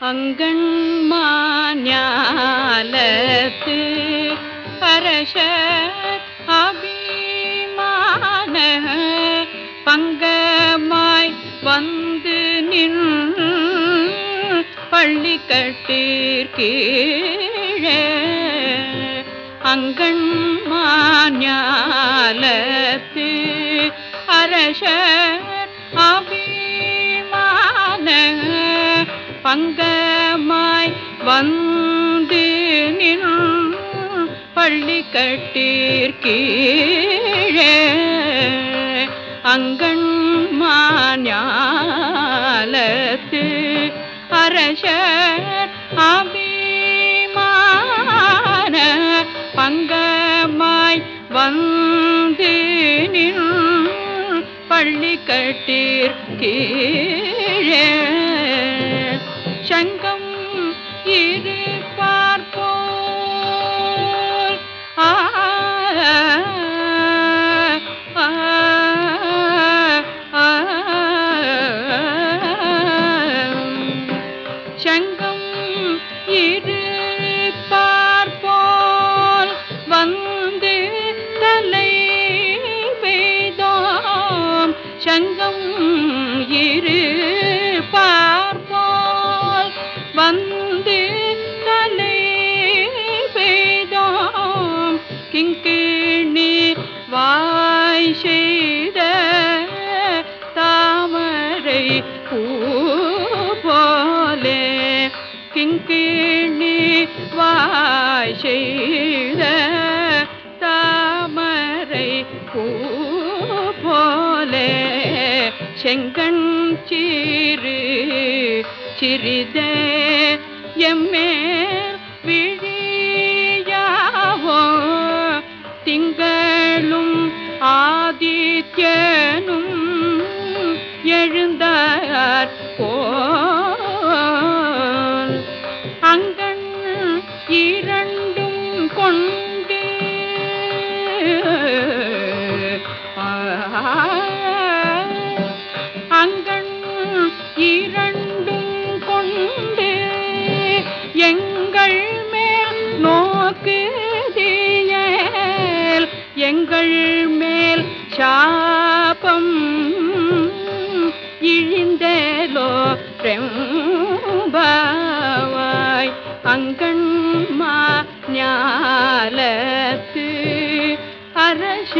அங்கண்மாஞாலத்து அரச அபிமான பங்கமாய் வந்து நின் பள்ளி கட்டீர்கீழே அங்கண்மாஞாலத்து அரச அபி பங்கமாய் வந்து நின் பள்ளி கட்டீர்கீழே அங்கண்மாஞாலத்து அரசர் அபிமான பங்கமாய் வந்து நின் பள்ளி கட்டீர்கீழே சங்கம் இரு பெய்தோம் வாய் செய்த தாமரை பூ போலே. கிங்கிணி வாய் செய்த தாமரை பூ போலே. செங்கண் சீரு சிறிதே எம்மே விழி ஆதித்யனும் எழுந்தார் போல். அங்கண் இரண்டும் கொண்டு அங்கண் இரண்டும் கொண்டு எங்கள் மேல் நோக்கு எங்கள் மேல் சாபம் இழிந்தேலோ ரெம்பாவாய் அங்கண்மா ஞாலத்து அரச